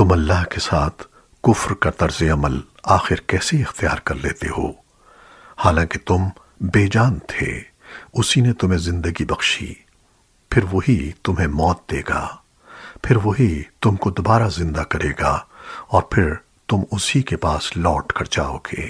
تم اللہ کے ساتھ کفر کا طرز عمل آخر کیسے اختیار کر لیتے ہو؟ حالانکہ تم بے جان تھے، اسی نے تمہیں زندگی بخشی، پھر وہی تمہیں موت دے گا، پھر وہی تم کو دوبارہ زندہ کرے گا، اور پھر تم اسی کے پاس لوٹ کر جاؤ گے۔